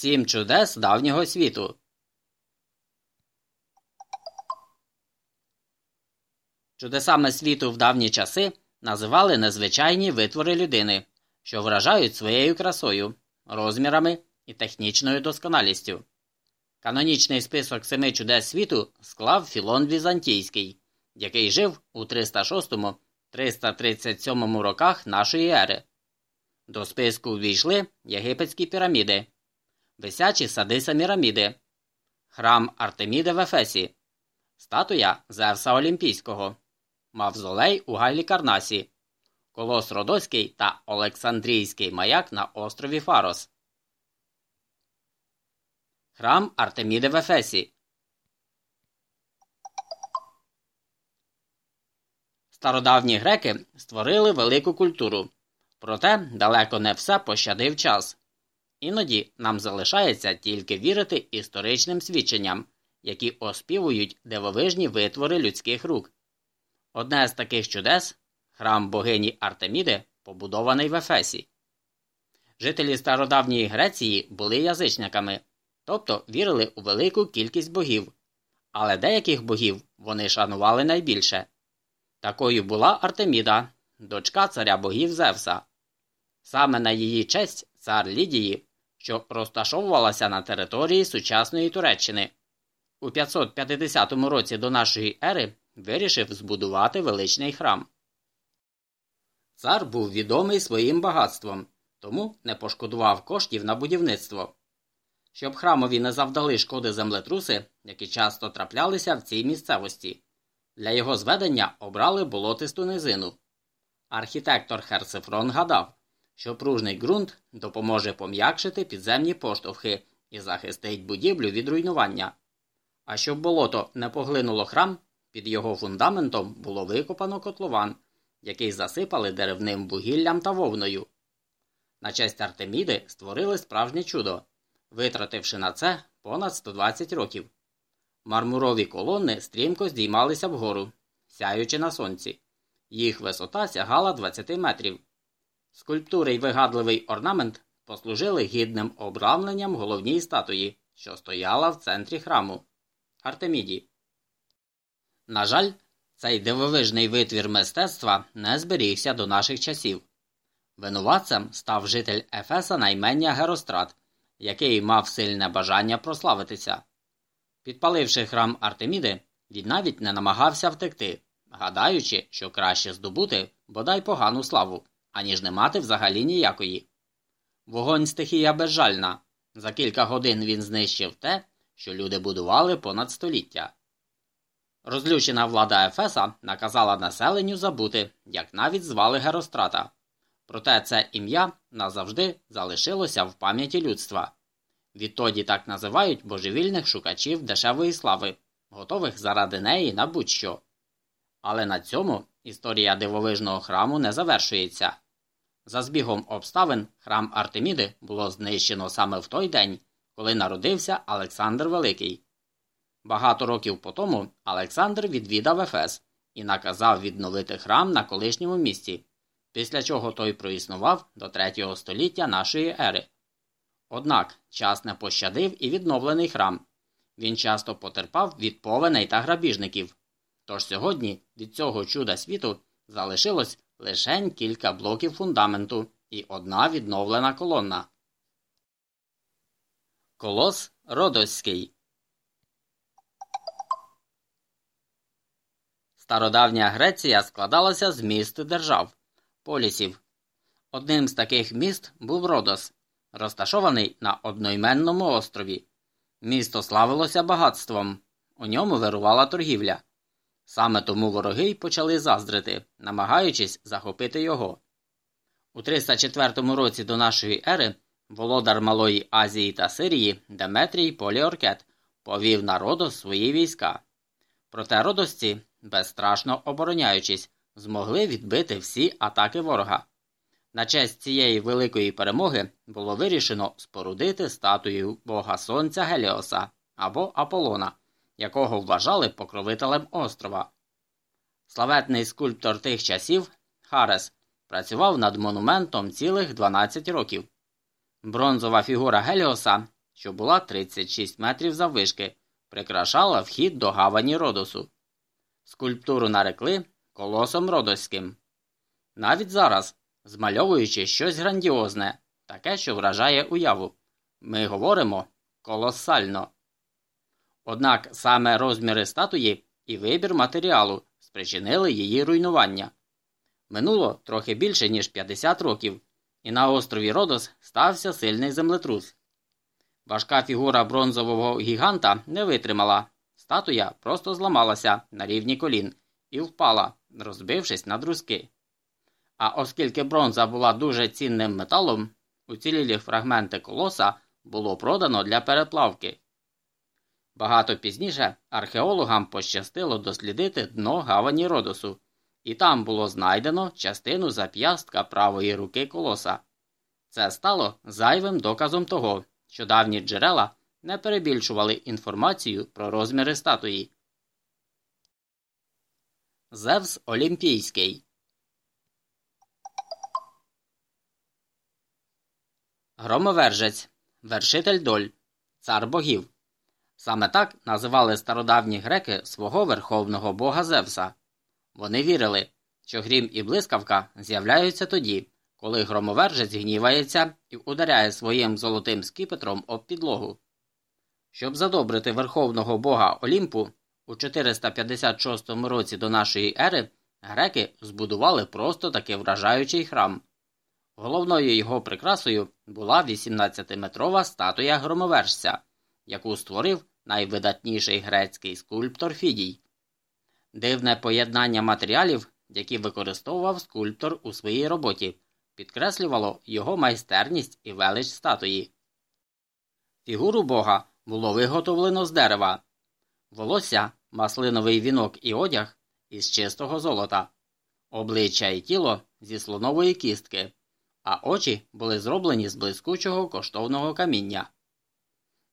Сім чудес давнього світу. Чудесами світу в давні часи називали незвичайні витвори людини, що вражають своєю красою, розмірами і технічною досконалістю. Канонічний список семи чудес світу склав Філон Візантійський, який жив у 306-337 роках нашої ери. До списку увійшли єгипетські піраміди, висячі сади Саміраміди, храм Артеміди в Ефесі, статуя Зевса Олімпійського, Мавзолей у Гайлі Карнасі, Колос Родоський та Олександрійський маяк на острові Фарос. Храм Артеміди в Ефесі. Стародавні греки створили велику культуру, проте далеко не все пощадив час. Іноді нам залишається тільки вірити історичним свідченням, які оспівують дивовижні витвори людських рук. Одне з таких чудес храм богині Артеміди, побудований в Ефесі. Жителі стародавньої Греції були язичниками, тобто вірили у велику кількість богів, але деяких богів вони шанували найбільше. Такою була Артеміда, дочка царя богів Зевса. Саме на її честь цар Лідії, що розташовувалася на території сучасної Туреччини, у 550 році до нашої ери вирішив збудувати величний храм. Цар був відомий своїм багатством, тому не пошкодував коштів на будівництво. Щоб храмові не завдали шкоди землетруси, які часто траплялися в цій місцевості. Для його зведення обрали болотисту низину. Архітектор Херсифрон гадав, що пружний ґрунт допоможе пом'якшити підземні поштовхи і захистить будівлю від руйнування. А щоб болото не поглинуло храм, під його фундаментом було викопано котлован, який засипали деревним вугіллям та вовною. На честь Артеміди створили справжнє чудо, витративши на це понад 120 років. Мармурові колони стрімко здіймалися вгору, сяючи на сонці. Їх висота сягала 20 метрів. Скульптури й вигадливий орнамент послужили гідним обрамленням головній статуї, що стояла в центрі храму Артеміді. На жаль, цей дивовижний витвір мистецтва не зберігся до наших часів. Винуватцем став житель Ефеса наймення Герострат, який мав сильне бажання прославитися. Підпаливши храм Артеміди, він навіть не намагався втекти, гадаючи, що краще здобути бодай погану славу, аніж не мати взагалі ніякої. Вогонь стихія безжальна. За кілька годин він знищив те, що люди будували понад століття. Розлючена влада Ефеса наказала населенню забути, як навіть звали Герострата. Проте це ім'я назавжди залишилося в пам'яті людства. Відтоді так називають божевільних шукачів дешевої слави, готових заради неї на будь-що. Але на цьому історія дивовижного храму не завершується. За збігом обставин храм Артеміди було знищено саме в той день, коли народився Олександр Великий. Багато років по тому Олександр відвідав Ефес і наказав відновити храм на колишньому місці, після чого той проіснував до 3 століття нашої ери. Однак час не пощадив і відновлений храм. Він часто потерпав від повеней та грабіжників. Тож сьогодні від цього чуда світу залишилось лише кілька блоків фундаменту і одна відновлена колона. Колос Родоський Стародавня Греція складалася з міст держав, полісів. Одним з таких міст був Родос, розташований на одноіменному острові. Місто славилося багатством, у ньому вирувала торгівля. Саме тому вороги й почали заздрити, намагаючись захопити його. У 304 році до нашої ери володар Малої Азії та Сирії Деметрій Поліоркет повів на Родос свої війська. Проте родосці безстрашно обороняючись, змогли відбити всі атаки ворога. На честь цієї великої перемоги було вирішено спорудити статую бога Сонця Геліоса або Аполлона, якого вважали покровителем острова. Славетний скульптор тих часів Харес працював над монументом цілих 12 років. Бронзова фігура Геліоса, що була 36 метрів заввишки, прикрашала вхід до гавані Родосу. Скульптуру нарекли колосом Родоським. Навіть зараз, змальовуючи щось грандіозне, таке, що вражає уяву, ми говоримо колосально. Однак саме розміри статуї і вибір матеріалу спричинили її руйнування. Минуло трохи більше, ніж 50 років, і на острові Родос стався сильний землетрус. Важка фігура бронзового гіганта не витримала. Статуя просто зламалася на рівні колін і впала, розбившись на друзки. А оскільки бронза була дуже цінним металом, уцілілі фрагменти колоса було продано для переплавки. Багато пізніше археологам пощастило дослідити дно гавані Родосу, і там було знайдено частину зап'ястка правої руки колоса. Це стало зайвим доказом того, що давні джерела не перебільшували інформацію про розміри статуї. Зевс Олімпійський Громовержець Вершитель доль Цар богів. Саме так називали стародавні греки свого верховного бога Зевса. Вони вірили, що грім і блискавка з'являються тоді, коли громовержець гнівається і ударяє своїм золотим скіпетром об підлогу. Щоб задобрити верховного бога Олімпу, у 456 році до нашої ери греки збудували просто таки вражаючий храм. Головною його прикрасою була 18-метрова статуя громовержця, яку створив найвидатніший грецький скульптор Фідій. Дивне поєднання матеріалів, які використовував скульптор у своїй роботі, підкреслювало його майстерність і велич статуї. Фігуру бога було виготовлено з дерева, волосся, маслиновий вінок і одяг із чистого золота, обличчя і тіло зі слонової кістки, а очі були зроблені з блискучого коштовного каміння.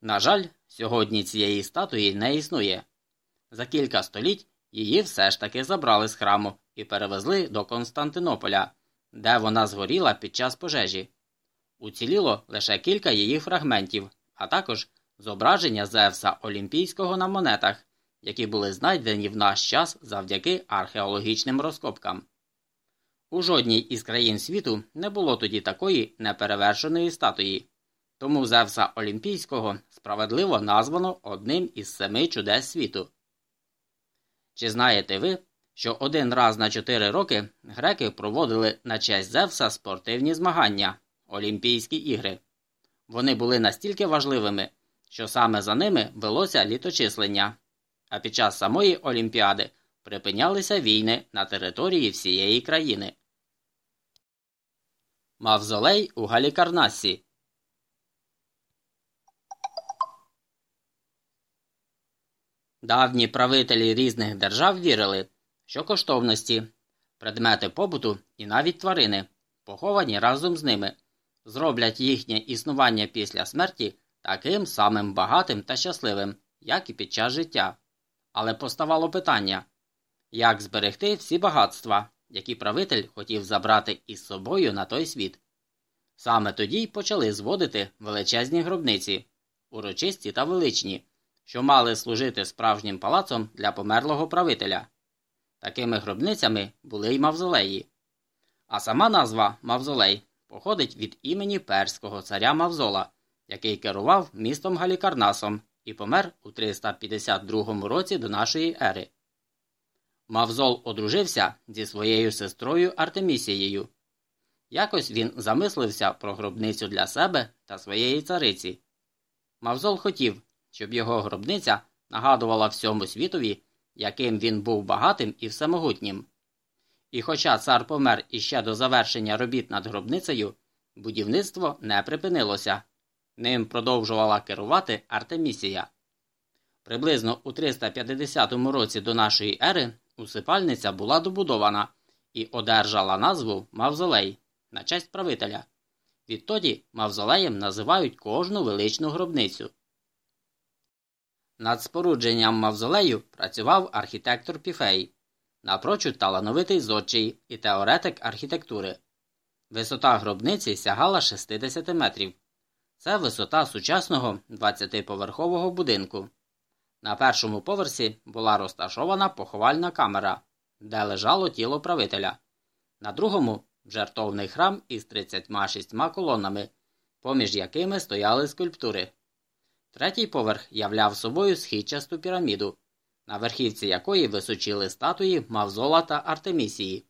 На жаль, сьогодні цієї статуї не існує. За кілька століть її все ж таки забрали з храму і перевезли до Константинополя, де вона згоріла під час пожежі. Уціліло лише кілька її фрагментів, а також зображення Зевса Олімпійського на монетах, які були знайдені в наш час завдяки археологічним розкопкам. У жодній із країн світу не було тоді такої неперевершеної статуї, тому Зевса Олімпійського справедливо названо одним із семи чудес світу. Чи знаєте ви, що один раз на чотири роки греки проводили на честь Зевса спортивні змагання Олімпійські ігри? Вони були настільки важливими, що саме за ними велося літочислення, а під час самої Олімпіади припинялися війни на території всієї країни. Мавзолей у Галікарнасі Давні правителі різних держав вірили, що коштовності, предмети побуту і навіть тварини, поховані разом з ними, зроблять їхнє існування після смерті таким самим багатим та щасливим, як і під час життя. Але поставало питання як зберегти всі багатства, які правитель хотів забрати із собою на той світ. Саме тоді й почали зводити величезні гробниці, урочисті та величні що мали служити справжнім палацом для померлого правителя. Такими гробницями були й мавзолеї. А сама назва Мавзолей походить від імені перського царя Мавзола, який керував містом Галікарнасом і помер у 352 році до нашої ери. Мавзол одружився зі своєю сестрою Артемісією. Якось він замислився про гробницю для себе та своєї цариці. Мавзол хотів, щоб його гробниця нагадувала всьому світові, яким він був багатим і всемогутнім. І хоча цар помер іще до завершення робіт над гробницею, будівництво не припинилося, ним продовжувала керувати Артемісія. Приблизно у 350 році до нашої ери усипальниця була добудована і одержала назву Мавзолей на честь правителя. Відтоді мавзолеєм називають кожну величну гробницю. Над спорудженням мавзолею працював архітектор Піфей, напрочуд талановитий зодчий і теоретик архітектури. Висота гробниці сягала 60 метрів. Це висота сучасного 20-поверхового будинку. На першому поверсі була розташована поховальна камера, де лежало тіло правителя. На другому жертовний храм із 36 колонами, поміж якими стояли скульптури. Третій поверх являв собою східчасту піраміду, на верхівці якої височили статуї Мавзола та Артемісії.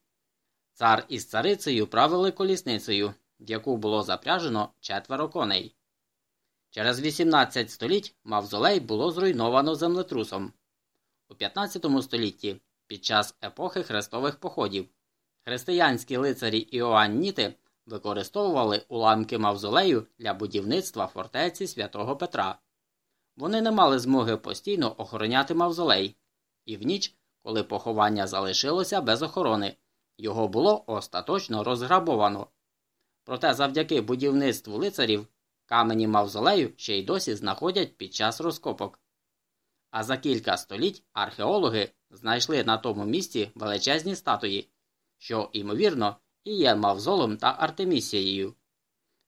Цар із царицею правили колісницею, в яку було запряжено четверо коней. Через 18 століть Мавзолей було зруйновано землетрусом. У 15 столітті, під час епохи хрестових походів, християнські лицарі Іоанніти використовували уламки мавзолею для будівництва фортеці святого Петра. Вони не мали змоги постійно охороняти мавзолей, і в ніч, коли поховання залишилося без охорони, його було остаточно розграбовано. Проте завдяки будівництву лицарів камені мавзолею ще й досі знаходять під час розкопок. А за кілька століть археологи знайшли на тому місці величезні статуї, що, ймовірно, і є мавзолом та Артемісією.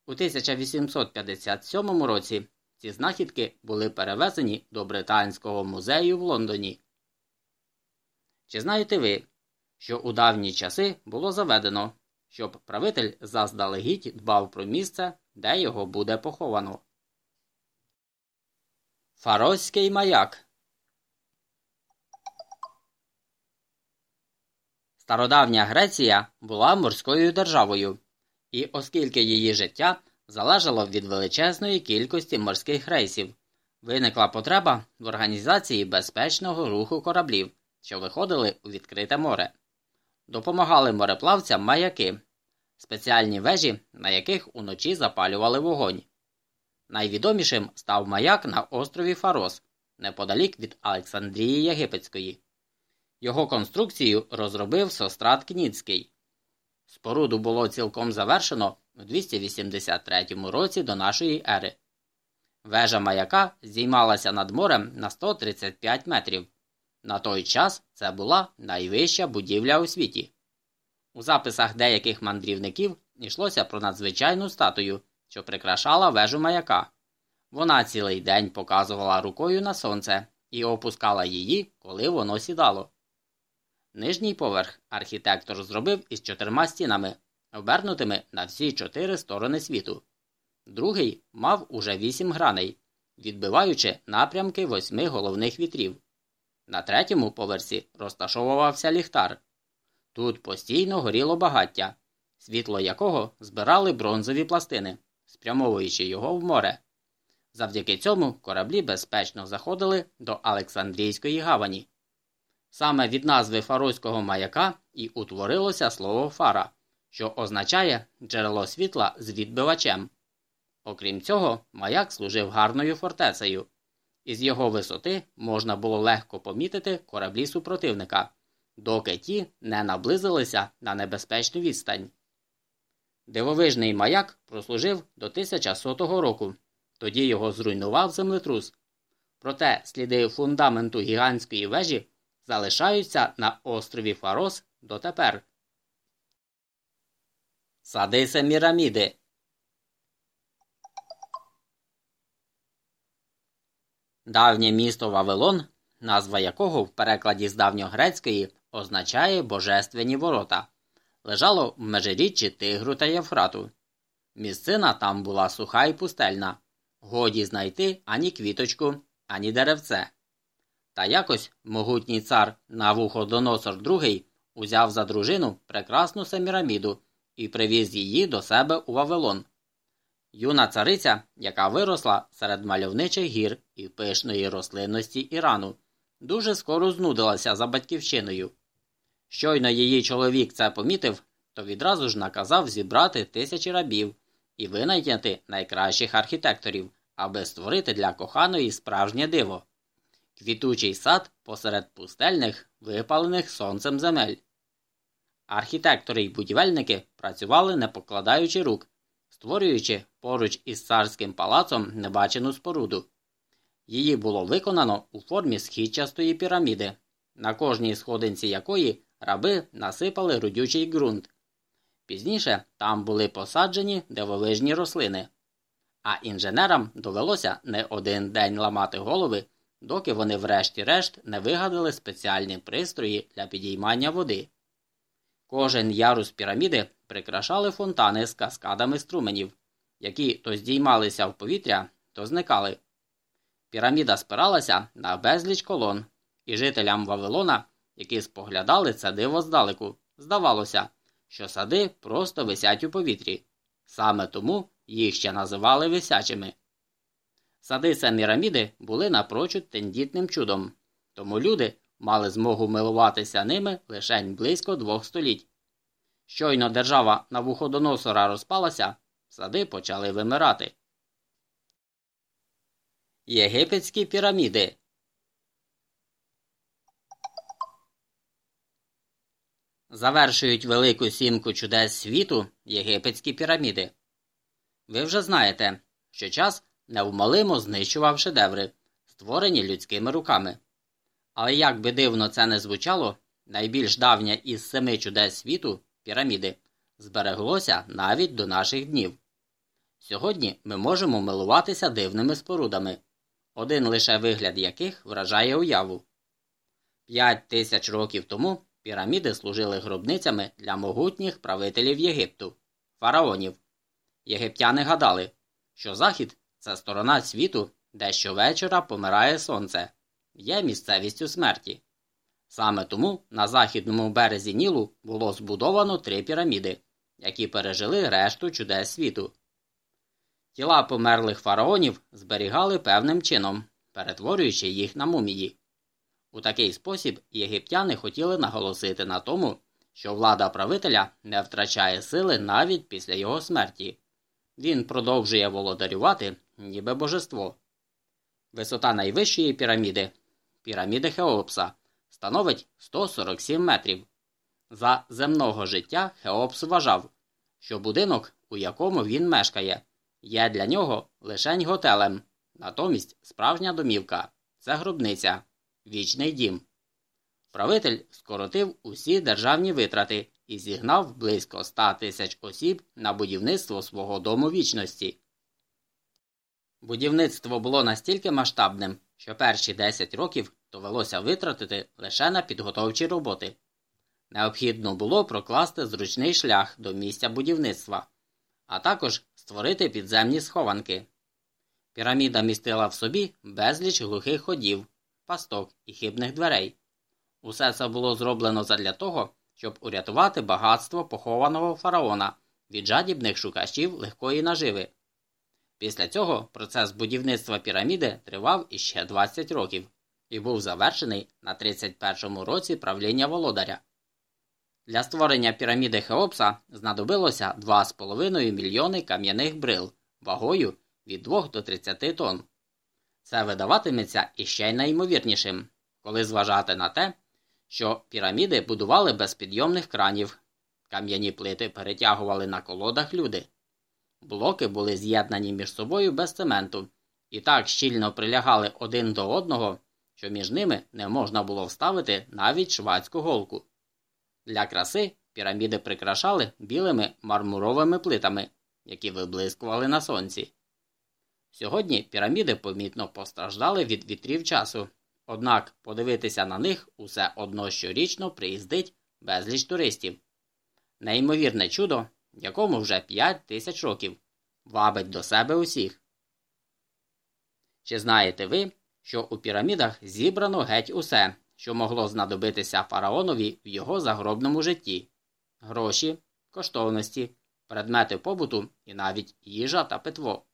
У 1857 році ці знахідки були перевезені до Британського музею в Лондоні. Чи знаєте ви, що у давні часи було заведено, щоб правитель заздалегідь дбав про місце, де його буде поховано? Фарозький маяк Стародавня Греція була морською державою, і оскільки її життя залежало від величезної кількості морських рейсів, виникла потреба в організації безпечного руху кораблів, що виходили у відкрите море. Допомагали мореплавцям маяки, спеціальні вежі, на яких уночі запалювали вогонь. Найвідомішим став маяк на острові Фарос, неподалік від Олександрії Єгипетської. Його конструкцію розробив Сострат Кніцький. Споруду було цілком завершено у 283 році до нашої ери. Вежа маяка здіймалася над морем на 135 метрів. На той час це була найвища будівля у світі. У записах деяких мандрівників йшлося про надзвичайну статую, що прикрашала вежу маяка. Вона цілий день показувала рукою на сонце і опускала її, коли воно сідало. Нижній поверх архітектор зробив із чотирма стінами, обернутими на всі чотири сторони світу. Другий мав уже вісім граней, відбиваючи напрямки восьми головних вітрів. На третьому поверсі розташовувався ліхтар. Тут постійно горіло багаття, світло якого збирали бронзові пластини, спрямовуючи його в море. Завдяки цьому кораблі безпечно заходили до Олександрійської гавані. Саме від назви фароського маяка і утворилося слово фара, що означає джерело світла з відбивачем. Окрім цього, маяк служив гарною фортецею. Із його висоти можна було легко помітити кораблі супротивника, доки ті не наблизилися на небезпечну відстань. Дивовижний маяк прослужив до 1100 року, тоді його зруйнував землетрус. Проте сліди фундаменту гігантської вежі залишаються на острові Фарос дотепер. Сади Семіраміди Давнє місто Вавилон, назва якого в перекладі з давньогрецької означає Божественні ворота, лежало в межиріччі Тигру та Євфрату. Місцина там була суха і пустельна, годі знайти ані квіточку, ані деревце. Та якось могутній цар Навуходоносор II узяв за дружину прекрасну Семіраміду і привіз її до себе у Вавилон. Юна цариця, яка виросла серед мальовничих гір і пишної рослинності Ірану, дуже скоро знудилася за батьківщиною. Щойно її чоловік це помітив, то відразу ж наказав зібрати тисячі рабів і винайняти найкращих архітекторів, аби створити для коханої справжнє диво квітучий сад посеред пустельних, випалених сонцем земель. Архітектори й будівельники працювали не покладаючи рук, створюючи поруч із царським палацом небачену споруду. Її було виконано у формі східчастої піраміди, на кожній сходинці якої раби насипали родючий ґрунт. Пізніше там були посаджені дивовижні рослини. а інженерам довелося не один день ламати голови, доки вони врешті-решт не вигадали спеціальні пристрої для підіймання води. Кожен ярус піраміди прикрашали фонтани з каскадами струменів, які то здіймалися в повітря, то зникали. Піраміда спиралася на безліч колон, і жителям Вавилона, які споглядали це диво здалеку, здавалося, що сади просто висять у повітрі. Саме тому їх ще називали висячими. Сади Семіраміди були напрочуд тендітним чудом, тому люди мали змогу милуватися ними лише близько двох століть. Щойно держава Навуходоносора розпалася, сади почали вимирати. Єгипетські піраміди Завершують велику сімку чудес світу єгипетські піраміди. Ви вже знаєте, що час невмалимо знищував шедеври, створені людськими руками. Але як би дивно це не звучало, найбільш давня із семи чудес світу піраміди збереглося навіть до наших днів. Сьогодні ми можемо милуватися дивними спорудами, один лише вигляд яких вражає уяву. П'ять тисяч років тому піраміди служили гробницями для могутніх правителів Єгипту, фараонів. Єгиптяни гадали, що захід це сторона світу, де щовечора помирає сонце, є місцевістю смерті. Саме тому на західному березі Нілу було збудовано три піраміди, які пережили решту чудес світу. Тіла померлих фараонів зберігали певним чином, перетворюючи їх на мумії. У такий спосіб єгиптяни хотіли наголосити на тому, що влада правителя не втрачає сили навіть після його смерті. Він продовжує володарювати, ніби божество. Висота найвищої піраміди піраміди Хеопса становить 147 метрів. За земного життя Хеопс вважав, що будинок, у якому він мешкає, є для нього лишень готелем, натомість справжня домівка це гробниця, вічний дім. Правитель скоротив усі державні витрати і зігнав близько 100 тисяч осіб на будівництво свого дому вічності. Будівництво було настільки масштабним, що перші 10 років довелося витратити лише на підготовчі роботи. Необхідно було прокласти зручний шлях до місця будівництва, а також створити підземні схованки. Піраміда містила в собі безліч глухих ходів, пасток і хибних дверей. Усе це було зроблено задля того, щоб урятувати багатство похованого фараона від жадібних шукачів легкої наживи. Після цього процес будівництва піраміди тривав іще 20 років і був завершений на 31-му році правління володаря. Для створення піраміди Хеопса знадобилося 2,5 мільйони кам'яних брил вагою від 2 до 30 тонн. Це видаватиметься іще й найімовірнішим, коли зважати на те, що піраміди будували без підйомних кранів, кам'яні плити перетягували на колодах люди. Блоки були з'єднані між собою без цементу і так щільно прилягали один до одного, що між ними не можна було вставити навіть швадську голку. Для краси піраміди прикрашали білими мармуровими плитами, які виблискували на сонці. Сьогодні піраміди помітно постраждали від вітрів часу, однак подивитися на них усе одно щорічно приїздить безліч туристів. Неймовірне чудо, якому вже 5 тисяч років, вабить до себе усіх. Чи знаєте ви, що у пірамідах зібрано геть усе, що могло знадобитися фараонові в його загробному житті гроші, коштовності, предмети побуту і навіть їжа та питво.